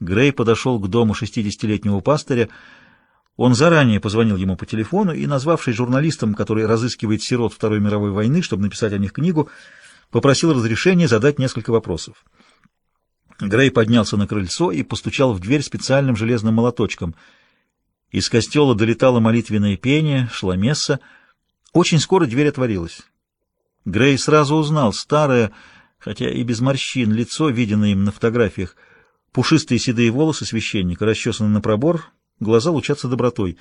Грей подошел к дому 60-летнего пастыря. Он заранее позвонил ему по телефону и, назвавшись журналистом, который разыскивает сирот Второй мировой войны, чтобы написать о них книгу, попросил разрешения задать несколько вопросов. Грей поднялся на крыльцо и постучал в дверь специальным железным молоточком. Из костела долетало молитвенное пение, шла месса. Очень скоро дверь отворилась. Грей сразу узнал старое, хотя и без морщин, лицо, виденное им на фотографиях. Пушистые седые волосы священника, расчесаны на пробор, глаза лучатся добротой.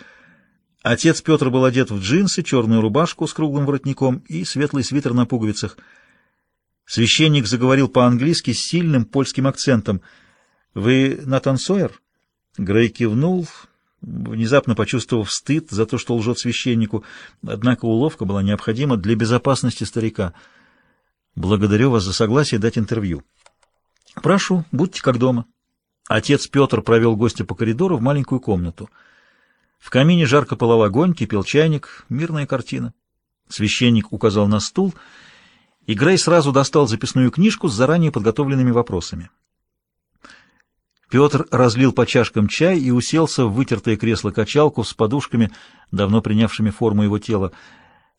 Отец Петр был одет в джинсы, черную рубашку с круглым воротником и светлый свитер на пуговицах. Священник заговорил по-английски с сильным польским акцентом. «Вы Натан Сойер?» Грей кивнул, внезапно почувствовав стыд за то, что лжет священнику, однако уловка была необходима для безопасности старика. «Благодарю вас за согласие дать интервью». «Прошу, будьте как дома». Отец Петр провел гостя по коридору в маленькую комнату. В камине жарко пылал огонь, кипел чайник, мирная картина. Священник указал на стул, и Грей сразу достал записную книжку с заранее подготовленными вопросами. Петр разлил по чашкам чай и уселся в вытертое кресло-качалку с подушками, давно принявшими форму его тела.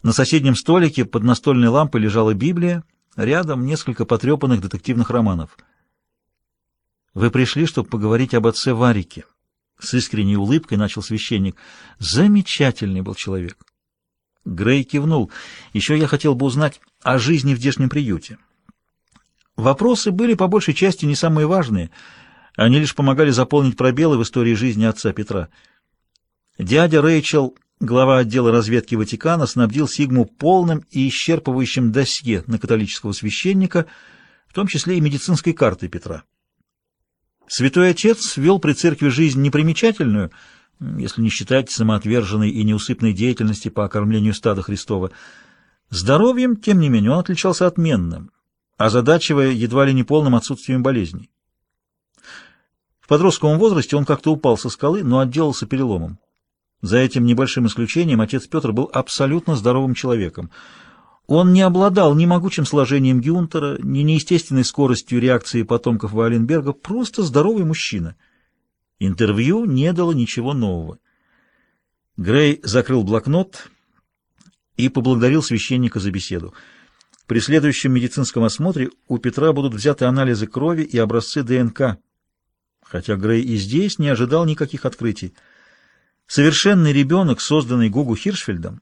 На соседнем столике под настольной лампой лежала Библия, рядом несколько потрепанных детективных романов. «Вы пришли, чтобы поговорить об отце Варике», — с искренней улыбкой начал священник. «Замечательный был человек». Грей кивнул. «Еще я хотел бы узнать о жизни в здешнем приюте». Вопросы были по большей части не самые важные — они лишь помогали заполнить пробелы в истории жизни отца Петра. Дядя Рэйчел, глава отдела разведки Ватикана, снабдил Сигму полным и исчерпывающим досье на католического священника, в том числе и медицинской картой Петра. Святой Отец вел при церкви жизнь непримечательную, если не считать самоотверженной и неусыпной деятельности по окормлению стада Христова. Здоровьем, тем не менее, он отличался отменным, озадачивая едва ли не полным отсутствием болезней. В подростковом возрасте он как-то упал со скалы, но отделался переломом. За этим небольшим исключением отец Петр был абсолютно здоровым человеком. Он не обладал ни могучим сложением Гюнтера, ни неестественной скоростью реакции потомков Валенберга, просто здоровый мужчина. Интервью не дало ничего нового. Грей закрыл блокнот и поблагодарил священника за беседу. При следующем медицинском осмотре у Петра будут взяты анализы крови и образцы ДНК хотя Грей и здесь не ожидал никаких открытий. Совершенный ребенок, созданный Гугу Хиршфельдом,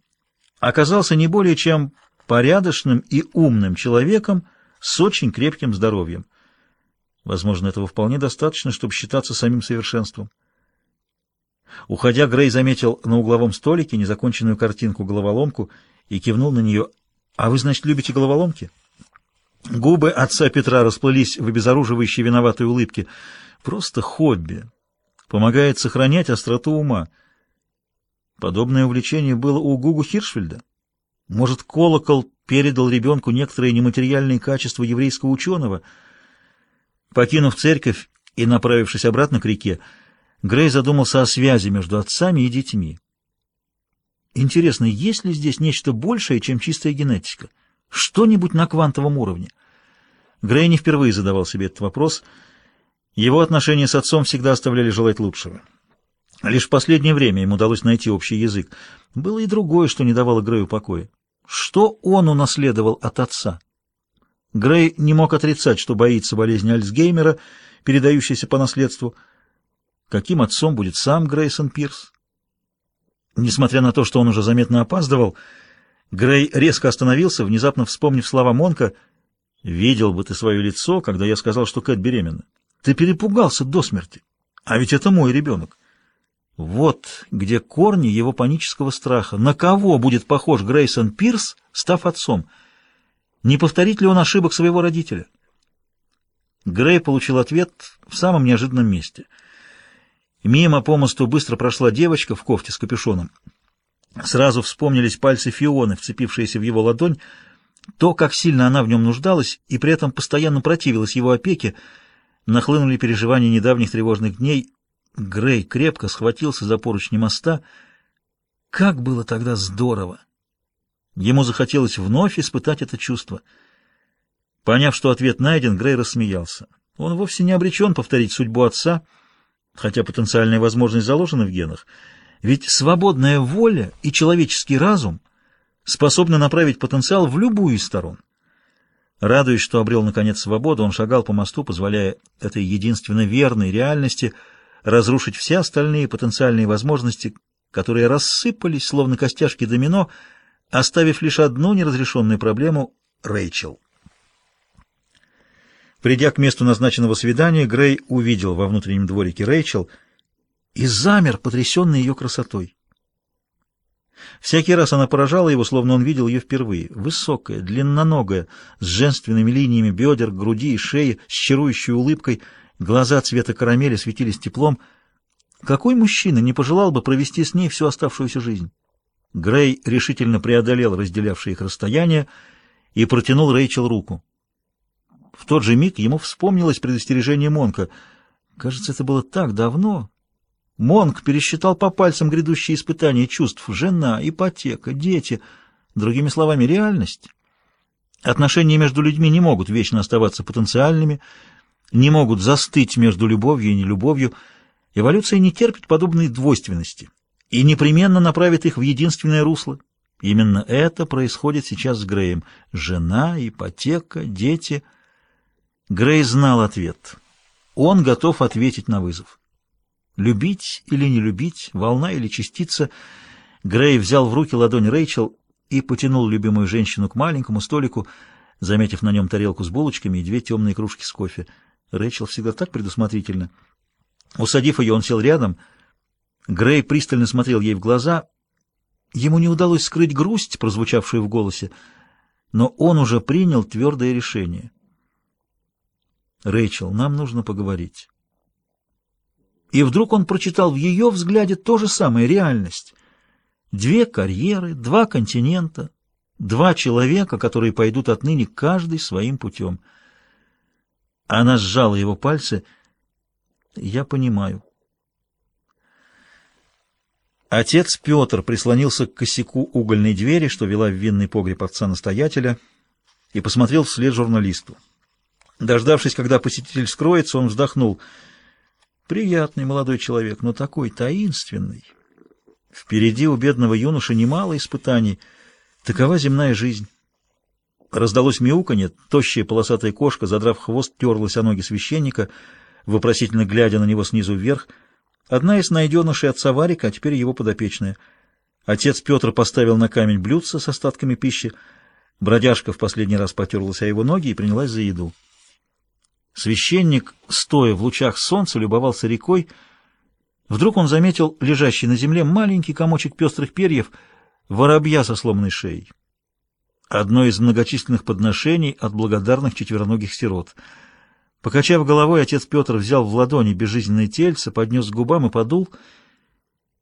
оказался не более чем порядочным и умным человеком с очень крепким здоровьем. Возможно, этого вполне достаточно, чтобы считаться самим совершенством. Уходя, Грей заметил на угловом столике незаконченную картинку-головоломку и кивнул на нее. «А вы, значит, любите головоломки?» Губы отца Петра расплылись в обезоруживающей виноватой улыбке — Просто хобби. Помогает сохранять остроту ума. Подобное увлечение было у Гугу Хиршфельда. Может, колокол передал ребенку некоторые нематериальные качества еврейского ученого? Покинув церковь и направившись обратно к реке, Грей задумался о связи между отцами и детьми. Интересно, есть ли здесь нечто большее, чем чистая генетика? Что-нибудь на квантовом уровне? Грей не впервые задавал себе этот вопрос — его отношения с отцом всегда оставляли желать лучшего. Лишь в последнее время ему удалось найти общий язык. Было и другое, что не давало Грею покоя. Что он унаследовал от отца? Грей не мог отрицать, что боится болезни Альцгеймера, передающейся по наследству. Каким отцом будет сам Грейсон Пирс? Несмотря на то, что он уже заметно опаздывал, Грей резко остановился, внезапно вспомнив слова Монка «Видел бы ты свое лицо, когда я сказал, что Кэт беременна». Ты перепугался до смерти. А ведь это мой ребенок. Вот где корни его панического страха. На кого будет похож Грейсон Пирс, став отцом? Не повторит ли он ошибок своего родителя? Грей получил ответ в самом неожиданном месте. Мимо по мосту быстро прошла девочка в кофте с капюшоном. Сразу вспомнились пальцы Фионы, вцепившиеся в его ладонь, то, как сильно она в нем нуждалась и при этом постоянно противилась его опеке, Нахлынули переживания недавних тревожных дней. Грей крепко схватился за поручни моста. Как было тогда здорово! Ему захотелось вновь испытать это чувство. Поняв, что ответ найден, Грей рассмеялся. Он вовсе не обречен повторить судьбу отца — хотя потенциальная возможность заложена в генах. Ведь свободная воля и человеческий разум способны направить потенциал в любую из сторон. Радуясь, что обрел наконец свободу, он шагал по мосту, позволяя этой единственно верной реальности разрушить все остальные потенциальные возможности, которые рассыпались, словно костяшки домино, оставив лишь одну неразрешенную проблему — Рэйчел. Придя к месту назначенного свидания, Грей увидел во внутреннем дворике Рэйчел и замер, потрясенный ее красотой. Всякий раз она поражала его, словно он видел ее впервые. Высокая, длинноногая, с женственными линиями бедер, груди и шеи, с чарующей улыбкой, глаза цвета карамели светились теплом. Какой мужчина не пожелал бы провести с ней всю оставшуюся жизнь? Грей решительно преодолел разделявшее их расстояние и протянул Рэйчел руку. В тот же миг ему вспомнилось предостережение Монка. Кажется, это было так давно, Монг пересчитал по пальцам грядущие испытания чувств. Жена, ипотека, дети. Другими словами, реальность. Отношения между людьми не могут вечно оставаться потенциальными, не могут застыть между любовью и нелюбовью. Эволюция не терпит подобной двойственности и непременно направит их в единственное русло. Именно это происходит сейчас с Греем. Жена, ипотека, дети. Грей знал ответ. Он готов ответить на вызов. Любить или не любить, волна или частица. Грей взял в руки ладонь Рэйчел и потянул любимую женщину к маленькому столику, заметив на нем тарелку с булочками и две темные кружки с кофе. Рэйчел всегда так предусмотрительно. Усадив ее, он сел рядом. Грей пристально смотрел ей в глаза. Ему не удалось скрыть грусть, прозвучавшую в голосе, но он уже принял твердое решение. «Рэйчел, нам нужно поговорить». И вдруг он прочитал в ее взгляде то же самое — реальность. Две карьеры, два континента, два человека, которые пойдут отныне каждый своим путем. Она сжала его пальцы. «Я понимаю». Отец Петр прислонился к косяку угольной двери, что вела в винный погреб отца-настоятеля, и посмотрел вслед журналисту. Дождавшись, когда посетитель скроется, он вздохнул — Приятный молодой человек, но такой таинственный. Впереди у бедного юноши немало испытаний. Такова земная жизнь. Раздалось мяуканье, тощая полосатая кошка, задрав хвост, терлась о ноги священника, вопросительно глядя на него снизу вверх. Одна из найденышей отца Варика, а теперь его подопечная. Отец Петр поставил на камень блюдце с остатками пищи. Бродяжка в последний раз потерлась о его ноги и принялась за еду. Священник, стоя в лучах солнца, любовался рекой. Вдруг он заметил лежащий на земле маленький комочек пестрых перьев, воробья со сломанной шеей. Одно из многочисленных подношений от благодарных четвероногих сирот. Покачав головой, отец Петр взял в ладони безжизненное тельце, поднес к губам и подул —